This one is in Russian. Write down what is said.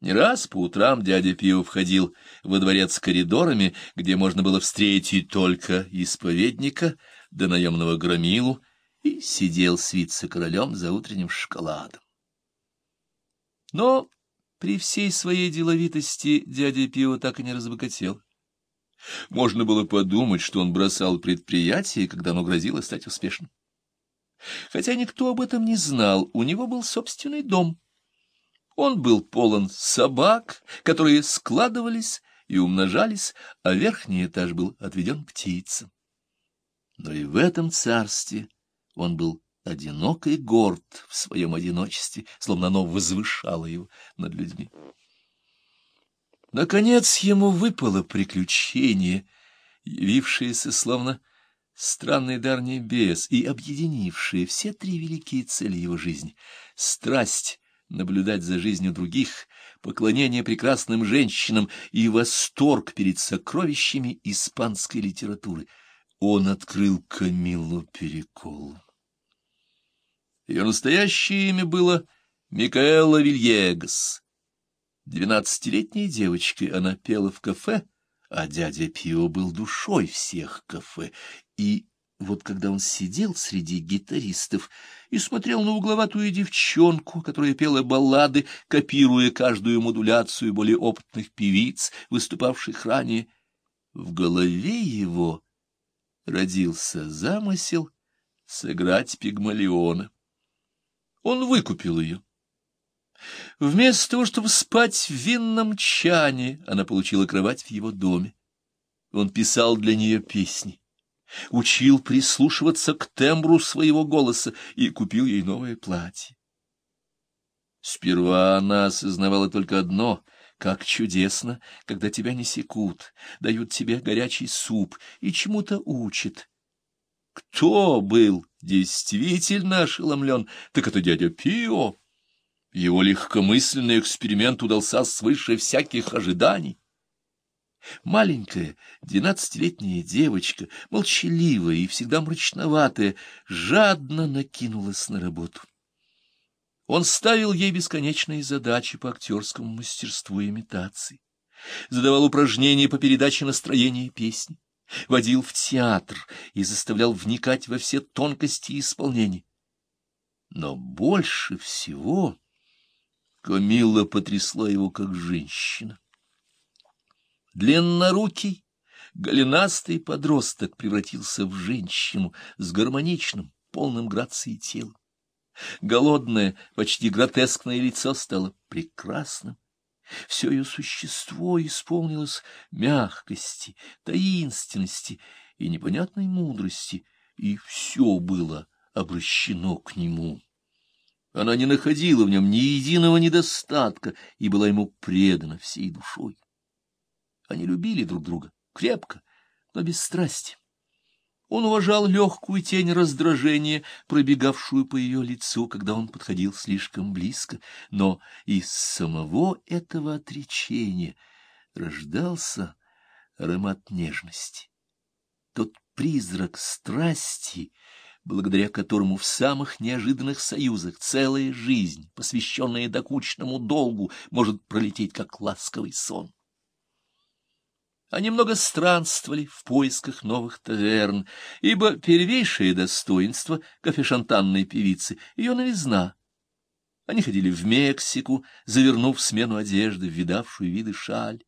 Не раз по утрам дядя Пио входил во дворец коридорами, где можно было встретить только исповедника да наемного громилу, и сидел с вице-королем за утренним шоколадом. Но при всей своей деловитости дядя Пио так и не разбогател. Можно было подумать, что он бросал предприятие, когда оно грозило стать успешным. Хотя никто об этом не знал, у него был собственный дом — он был полон собак, которые складывались и умножались, а верхний этаж был отведен птицам. Но и в этом царстве он был одинок и горд в своем одиночестве, словно оно возвышало его над людьми. Наконец ему выпало приключение, явившееся словно странный дар небес и объединившее все три великие цели его жизни — страсть, наблюдать за жизнью других, поклонение прекрасным женщинам и восторг перед сокровищами испанской литературы. Он открыл Камиллу Перекол. Ее настоящее имя было Микаэла Вильегас. Двенадцатилетней девочкой она пела в кафе, а дядя Пио был душой всех кафе, и вот когда он сидел среди гитаристов и смотрел на угловатую девчонку, которая пела баллады, копируя каждую модуляцию более опытных певиц, выступавших ранее, в голове его родился замысел сыграть Пигмалиона. Он выкупил ее. Вместо того, чтобы спать в винном чане, она получила кровать в его доме. Он писал для нее песни учил прислушиваться к тембру своего голоса и купил ей новое платье. Сперва она осознавала только одно — как чудесно, когда тебя не секут, дают тебе горячий суп и чему-то учат. Кто был действительно ошеломлен, так это дядя Пио. Его легкомысленный эксперимент удался свыше всяких ожиданий. Маленькая двенадцатилетняя девочка, молчаливая и всегда мрачноватая, жадно накинулась на работу. Он ставил ей бесконечные задачи по актерскому мастерству и имитации, задавал упражнения по передаче настроения песни, водил в театр и заставлял вникать во все тонкости исполнения. Но больше всего Камилла потрясла его как женщина. Длиннорукий, голенастый подросток превратился в женщину с гармоничным, полным грацией телом. Голодное, почти гротескное лицо стало прекрасным. Все ее существо исполнилось мягкости, таинственности и непонятной мудрости, и все было обращено к нему. Она не находила в нем ни единого недостатка и была ему предана всей душой. Они любили друг друга крепко, но без страсти. Он уважал легкую тень раздражения, пробегавшую по ее лицу, когда он подходил слишком близко, но из самого этого отречения рождался аромат нежности. Тот призрак страсти, благодаря которому в самых неожиданных союзах целая жизнь, посвященная докучному долгу, может пролететь как ласковый сон. Они много странствовали в поисках новых таверн, ибо первейшее достоинство кофешантанной певицы — ее новизна. Они ходили в Мексику, завернув смену одежды в видавшую виды шаль.